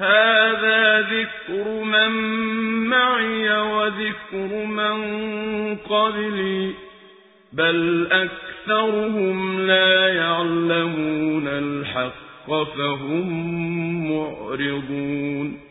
هذا ذكر من معي وذكر من قبلي بل أكثرهم لا يعلمون الحق فهم معرضون